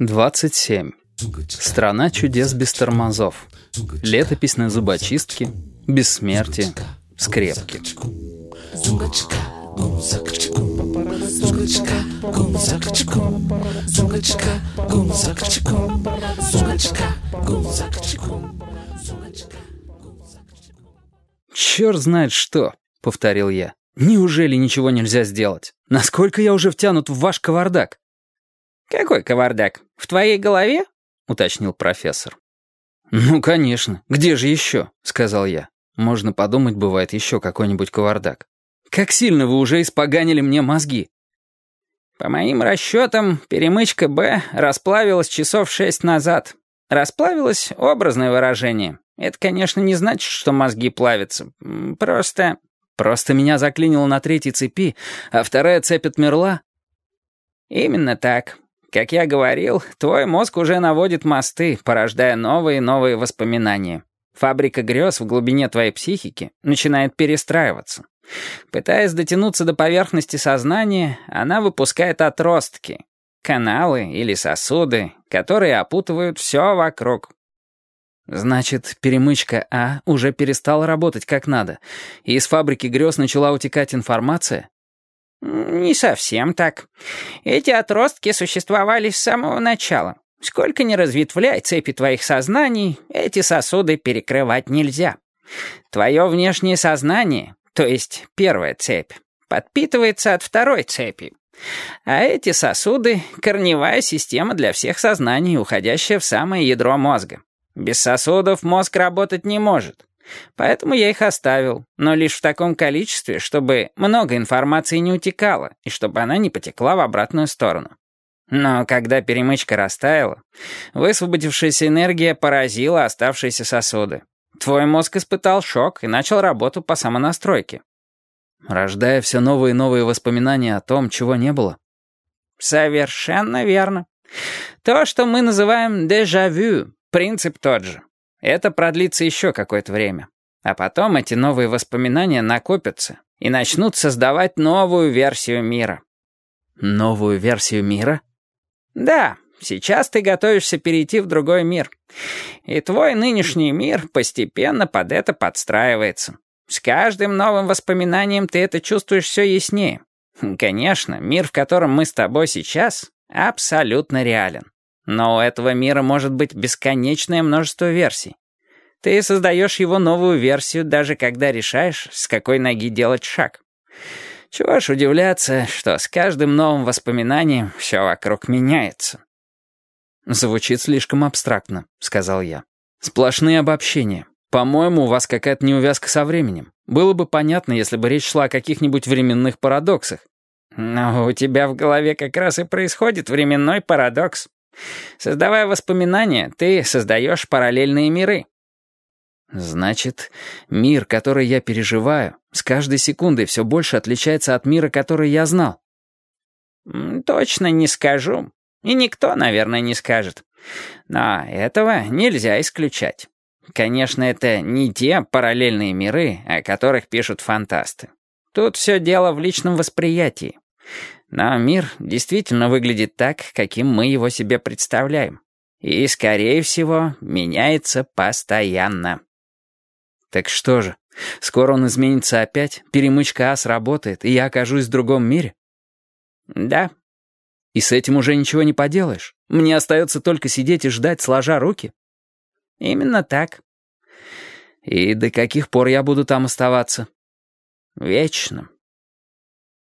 27. Страна чудес без тормозов. Летопись на зубочистке. Бессмертие. Скрепки. «Черт знает что», — повторил я. «Неужели ничего нельзя сделать? Насколько я уже втянут в ваш кавардак?» «Какой кавардак? В твоей голове?» — уточнил профессор. «Ну, конечно. Где же еще?» — сказал я. «Можно подумать, бывает еще какой-нибудь кавардак. Как сильно вы уже испоганили мне мозги!» «По моим расчетам, перемычка «Б» расплавилась часов шесть назад. Расплавилось — образное выражение. Это, конечно, не значит, что мозги плавятся. Просто...» «Просто меня заклинило на третьей цепи, а вторая цепь отмерла?» «Именно так. Как я говорил, твой мозг уже наводит мосты, порождая новые и новые воспоминания. Фабрика грез в глубине твоей психики начинает перестраиваться. Пытаясь дотянуться до поверхности сознания, она выпускает отростки, каналы или сосуды, которые опутывают все вокруг. Значит, перемычка А уже перестала работать как надо, и из фабрики грез начала утекать информация? «Не совсем так. Эти отростки существовали с самого начала. Сколько ни разветвляй цепи твоих сознаний, эти сосуды перекрывать нельзя. Твое внешнее сознание, то есть первая цепь, подпитывается от второй цепи. А эти сосуды — корневая система для всех сознаний, уходящая в самое ядро мозга. Без сосудов мозг работать не может. Поэтому я их оставил, но лишь в таком количестве, чтобы много информации не утекало и чтобы она не потекла в обратную сторону. Но когда перемычка растаяла, высвободившаяся энергия поразила оставшиеся сосуды. Твой мозг испытал шок и начал работу по самонастройке. Рождая все новые и новые воспоминания о том, чего не было. Совершенно верно. То, что мы называем дежавю, принцип тот же. Это продлится еще какое-то время. А потом эти новые воспоминания накопятся и начнут создавать новую версию мира. Новую версию мира? Да, сейчас ты готовишься перейти в другой мир. И твой нынешний мир постепенно под это подстраивается. С каждым новым воспоминанием ты это чувствуешь все яснее. Конечно, мир, в котором мы с тобой сейчас, абсолютно реален. Но у этого мира может быть бесконечное множество версий. Ты создаешь его новую версию, даже когда решаешь, с какой ноги делать шаг. Чего ж удивляться, что с каждым новым воспоминанием все вокруг меняется. «Звучит слишком абстрактно», — сказал я. «Сплошные обобщения. По-моему, у вас какая-то неувязка со временем. Было бы понятно, если бы речь шла о каких-нибудь временных парадоксах». «Но у тебя в голове как раз и происходит временной парадокс», Создавая воспоминания, ты создаешь параллельные миры. Значит, мир, который я переживаю, с каждой секундой все больше отличается от мира, который я знал. Точно не скажу. И никто, наверное, не скажет. Но этого нельзя исключать. Конечно, это не те параллельные миры, о которых пишут фантасты. Тут все дело в личном восприятии. Но мир действительно выглядит так, каким мы его себе представляем. И, скорее всего, меняется постоянно. Так что же, скоро он изменится опять, перемычка А сработает, и я окажусь в другом мире? Да. И с этим уже ничего не поделаешь? Мне остается только сидеть и ждать, сложа руки? Именно так. И до каких пор я буду там оставаться? Вечно.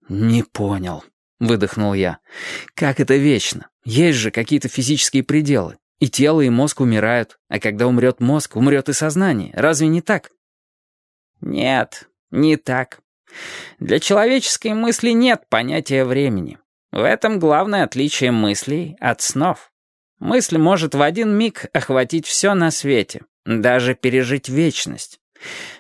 Не понял. Выдохнул я. «Как это вечно? Есть же какие-то физические пределы. И тело, и мозг умирают. А когда умрет мозг, умрет и сознание. Разве не так?» «Нет, не так. Для человеческой мысли нет понятия времени. В этом главное отличие мыслей от снов. Мысль может в один миг охватить все на свете, даже пережить вечность.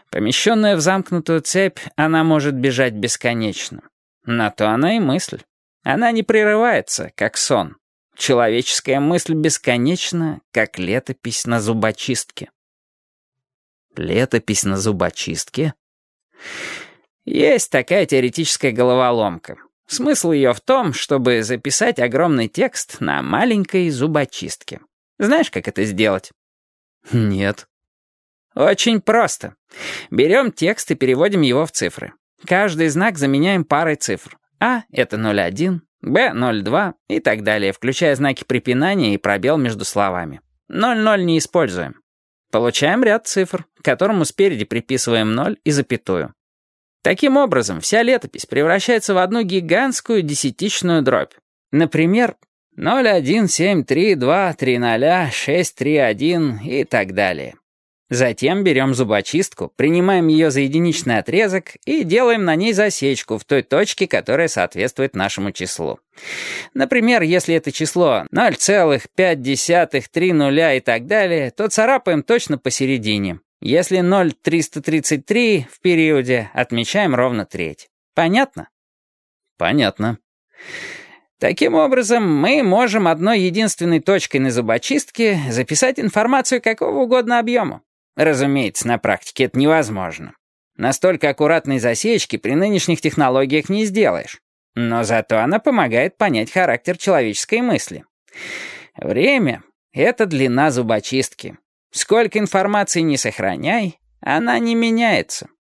Помещенная в замкнутую цепь, она может бежать бесконечно. На то она и мысль. Она не прерывается, как сон. Человеческая мысль бесконечна, как летопись на зубочистке. Летопись на зубочистке? Есть такая теоретическая головоломка. Смысл ее в том, чтобы записать огромный текст на маленькой зубочистке. Знаешь, как это сделать? Нет. Очень просто. Берем текст и переводим его в цифры. Каждый знак заменяем парой цифр. А — это 0,1, Б — 0,2 и так далее, включая знаки препинания и пробел между словами. 0,0 не используем. Получаем ряд цифр, которому спереди приписываем 0 и запятую. Таким образом, вся летопись превращается в одну гигантскую десятичную дробь. Например, 0,173230631 и так далее. Затем берем зубочистку, принимаем ее за единичный отрезок и делаем на ней засечку в той точке, которая соответствует нашему числу. Например, если это число 0,530 и так далее, то царапаем точно посередине. Если 0,333 в периоде, отмечаем ровно треть. Понятно? Понятно. Таким образом, мы можем одной единственной точкой на зубочистке записать информацию какого угодно объема. Разумеется, на практике это невозможно. Настолько аккуратной засечки при нынешних технологиях не сделаешь. Но зато она помогает понять характер человеческой мысли. Время — это длина зубочистки. Сколько информации не сохраняй, она не меняется.